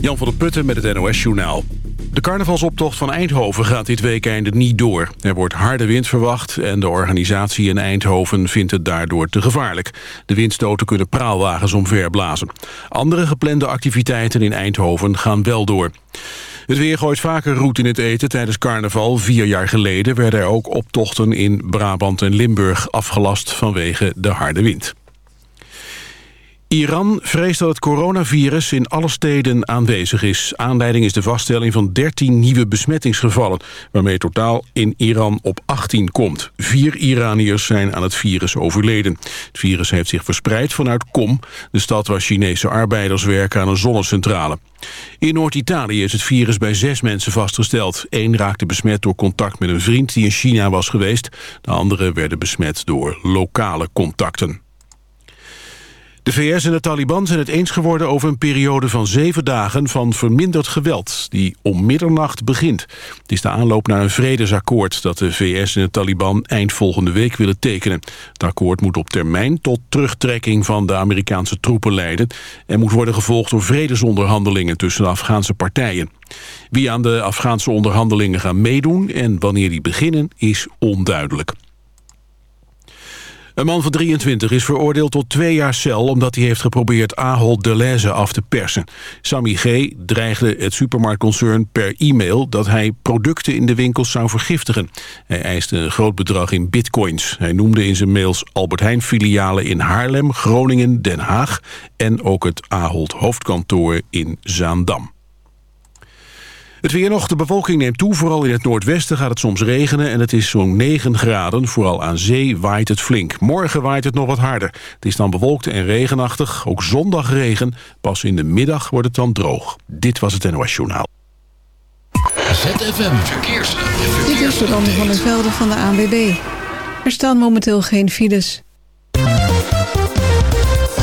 Jan van der Putten met het NOS-journaal. De carnavalsoptocht van Eindhoven gaat dit weekende niet door. Er wordt harde wind verwacht en de organisatie in Eindhoven vindt het daardoor te gevaarlijk. De windstoten kunnen praalwagens omverblazen. Andere geplande activiteiten in Eindhoven gaan wel door. Het weer gooit vaker roet in het eten tijdens carnaval. Vier jaar geleden werden er ook optochten in Brabant en Limburg afgelast vanwege de harde wind. Iran vreest dat het coronavirus in alle steden aanwezig is. Aanleiding is de vaststelling van 13 nieuwe besmettingsgevallen... waarmee totaal in Iran op 18 komt. Vier Iraniërs zijn aan het virus overleden. Het virus heeft zich verspreid vanuit Qom... de stad waar Chinese arbeiders werken aan een zonnecentrale. In Noord-Italië is het virus bij zes mensen vastgesteld. Eén raakte besmet door contact met een vriend die in China was geweest. De anderen werden besmet door lokale contacten. De VS en de Taliban zijn het eens geworden over een periode van zeven dagen van verminderd geweld, die om middernacht begint. Het is de aanloop naar een vredesakkoord dat de VS en de Taliban eind volgende week willen tekenen. Het akkoord moet op termijn tot terugtrekking van de Amerikaanse troepen leiden en moet worden gevolgd door vredesonderhandelingen tussen de Afghaanse partijen. Wie aan de Afghaanse onderhandelingen gaan meedoen en wanneer die beginnen is onduidelijk. Een man van 23 is veroordeeld tot twee jaar cel... omdat hij heeft geprobeerd Ahold Deleuze af te persen. Sammy G. dreigde het supermarktconcern per e-mail... dat hij producten in de winkels zou vergiftigen. Hij eiste een groot bedrag in bitcoins. Hij noemde in zijn mails Albert Heijn-filialen in Haarlem, Groningen, Den Haag... en ook het Ahold hoofdkantoor in Zaandam. Het weer nog, de bewolking neemt toe. Vooral in het noordwesten gaat het soms regenen en het is zo'n 9 graden. Vooral aan zee waait het flink. Morgen waait het nog wat harder. Het is dan bewolkt en regenachtig. Ook zondag regen. Pas in de middag wordt het dan droog. Dit was het NOS Journaal. ZFM Verkeers. Dit is de van der Velden van de ANWB. Er staan momenteel geen files.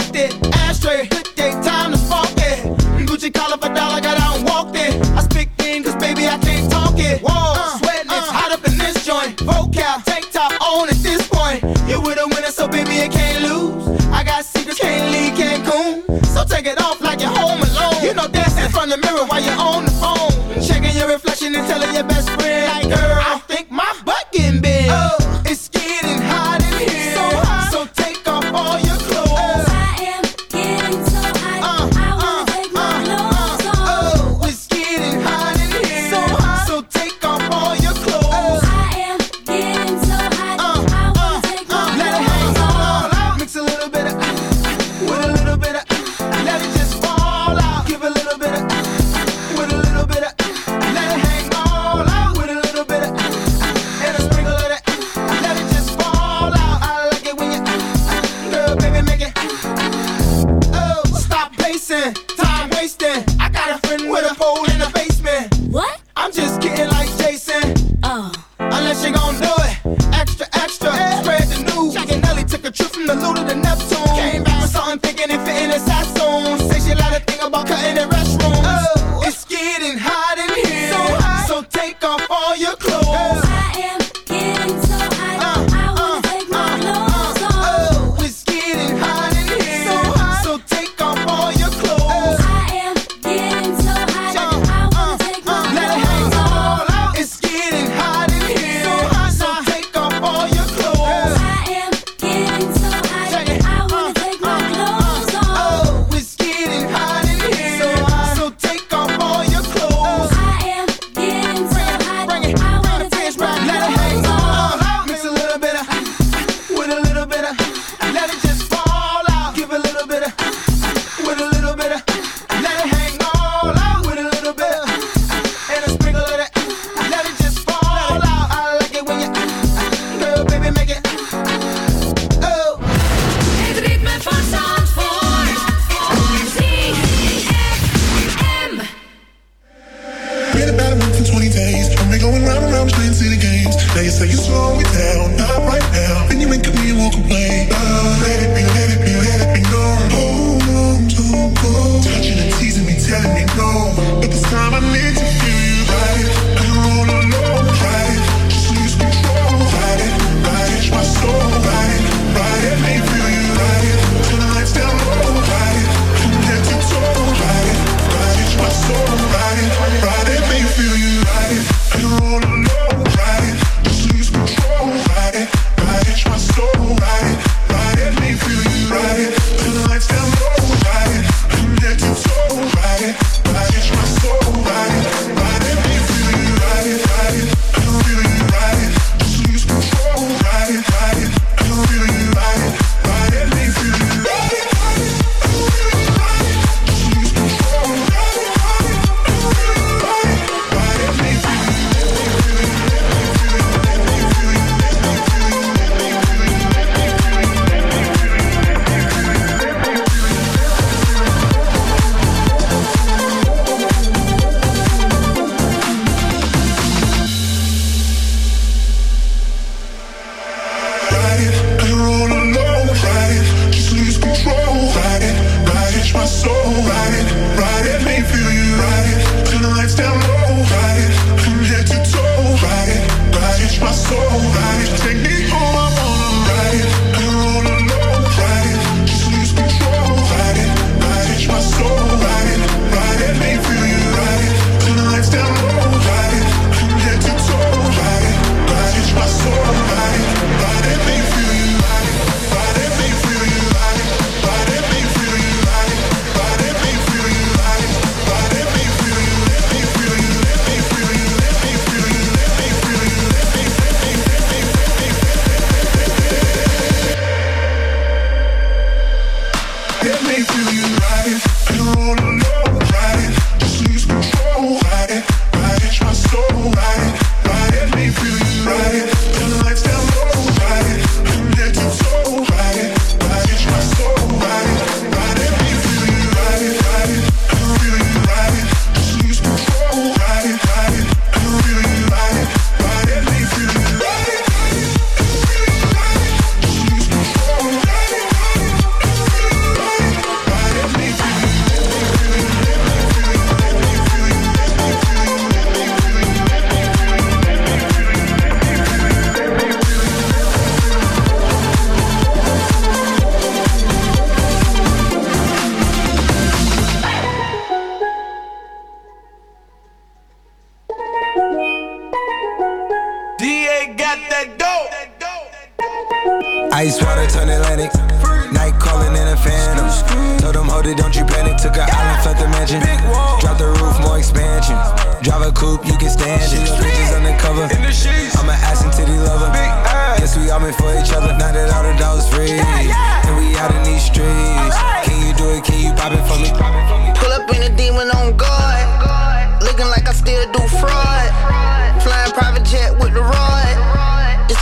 106 and it. Ashtray,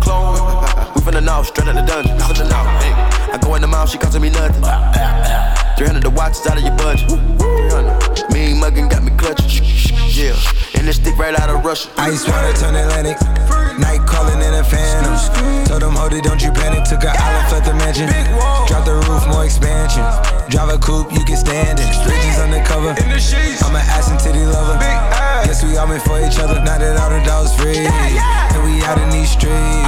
Clone. We finna know, straight out the dungeon. Finna know. Hey. I go in the mouth, she costing me nothing. 300 the watch is out of your budget. 300. Mean muggin' got me clutching. Yeah. And this stick right out of Russia. Ice water turn Atlantic. Night calling in a phantom. Told them, hold it, don't you panic. Took a island, left the mansion. Drop the roof, more expansion. Drive a coupe, you can stand it. Bridges undercover. I'm an ass and titty lover. Guess we all meant for each other. Now that all the dogs free. And we out in these streets.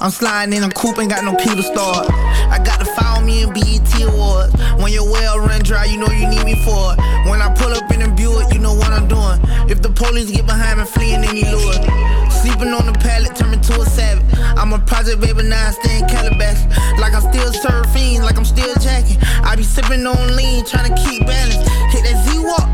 I'm sliding in a coupe, ain't got no key to start. I got to follow me in BET Awards. When your well run dry, you know you need me for it. When I pull up in a Buick, you know what I'm doing. If the police get behind me, fleeing any lure. Sleeping on the pallet, turn me to a savage. I'm a project baby, now I stay. Like I'm still surfing, like I'm still jacking. I be sipping on lean, trying to keep balance. Hit that Z-Walk,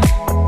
Thank you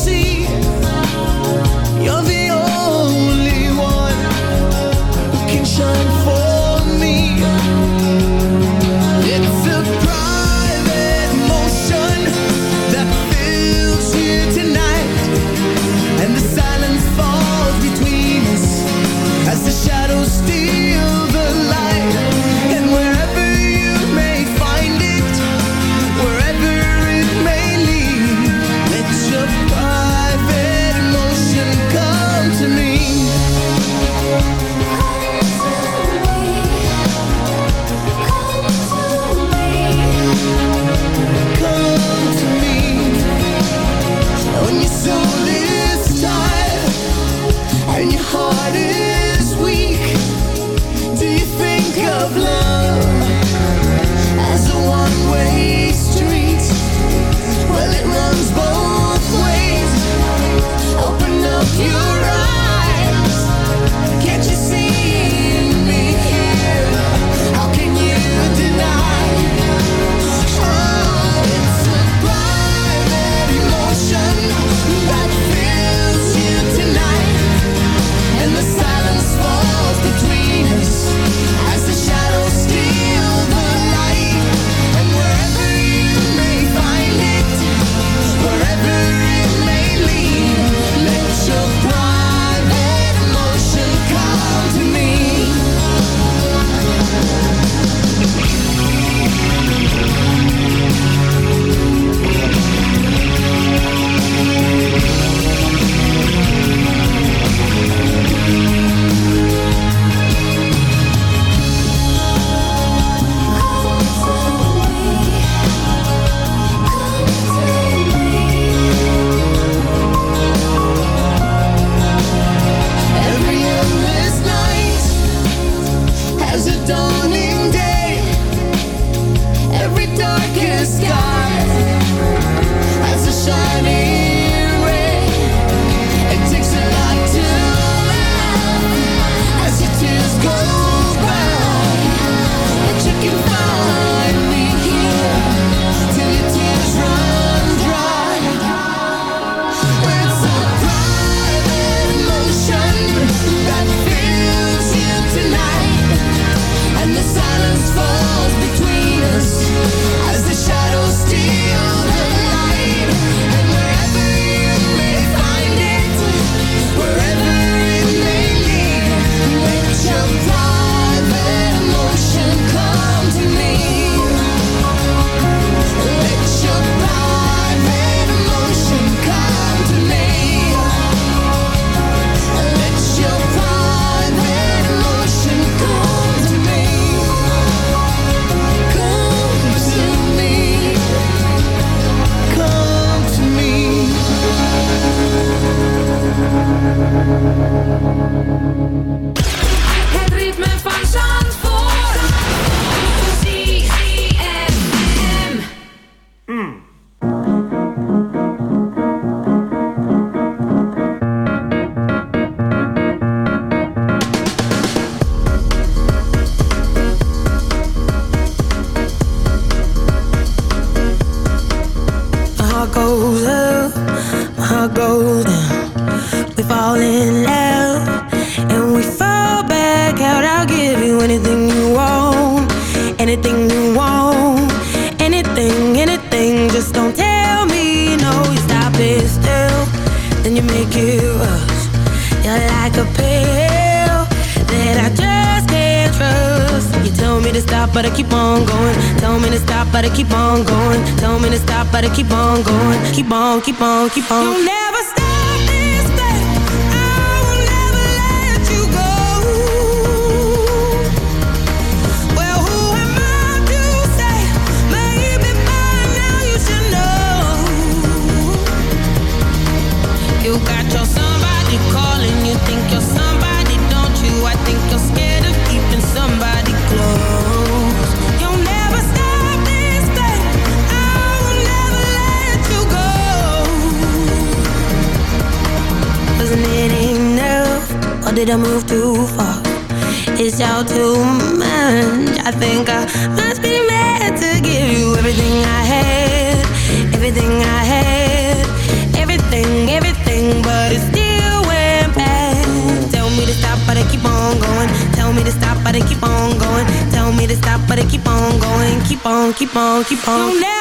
fall in love and we fall back out, I'll give you anything you want, anything you want, anything, anything. Just don't tell me no. You stop it still, then you make it rush. You're like a pill that I just can't trust. You tell me to stop, but I keep on going. Tell me to stop, but I keep on going. Tell me to stop, but I keep on going. Keep on, keep on, keep on. Or did I move too far? It's all too much. I think I must be mad to give you everything I had, everything I had, everything, everything, but it's still me to stop, but I keep on going. Tell me to stop, but I keep on going. Tell me to stop, but I keep on going. Keep on, keep on, keep on.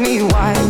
Me why.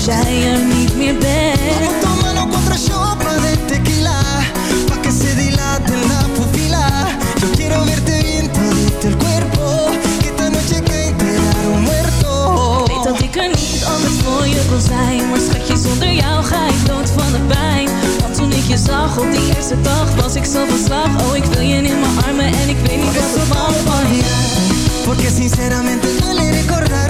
Als jij er niet meer bent. Tómalo contra sopa de tequila. Pa' que se dilate la pupila. Yo quiero verte bien todito el cuerpo. Que esta noche que enterrar un muerto. Weet dat ik er niet anders voor je kon zijn. Maar schatje, zonder jou ga ik dood van de pijn. Want toen ik je zag op die eerste dag Was ik zo van slag. Oh, ik wil je in mijn armen En ik weet niet wat er van je. Porque sinceramente duele recordarte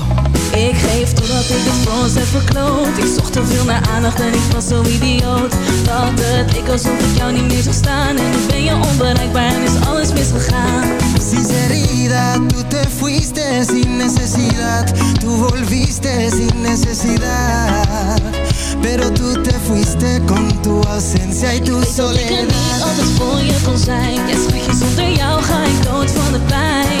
Ik geef totdat ik het voor ons heb verkloot. Ik zocht te veel naar aandacht en ik was zo idioot. Dat het ik alsof ik jou niet meer zag staan. En nu ben je onbereikbaar en is alles misgegaan. Sinceridad, tú te fuiste sin necesidad. Tú volviste sin necesidad. Pero tú te fuiste con tu ausencia y tu dat ik er niet soledad. altijd voor je kon zijn. Ja schatje, zonder jou ga ik dood van de pijn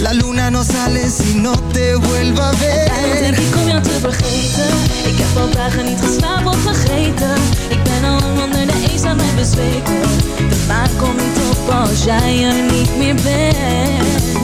La luna no sale si no te vuelva a ver. Denk ik om jou te vergeten. Ik heb al dagen niet geslapen of vergeten. Ik ben al lang onder de mij bezweken. De maan komt niet op als jij er niet meer bent.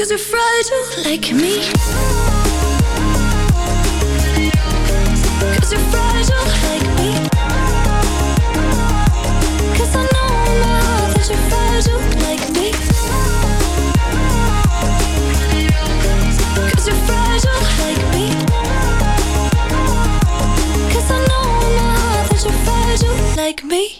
Cause you're fragile like me. Cause they're fragile like me. Cause I know now that you're fragile like me. Cause you're fragile like me. Cause I know now that you're fragile like me.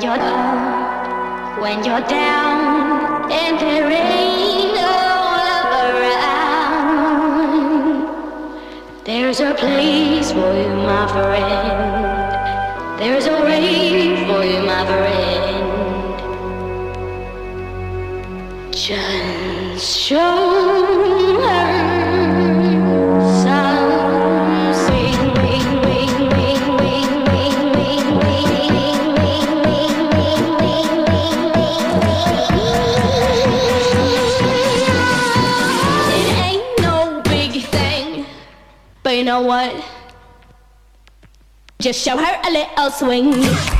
When you're down, when you're down, and there ain't no love around, there's a place for you, my friend. you know what? Just show her a little swing.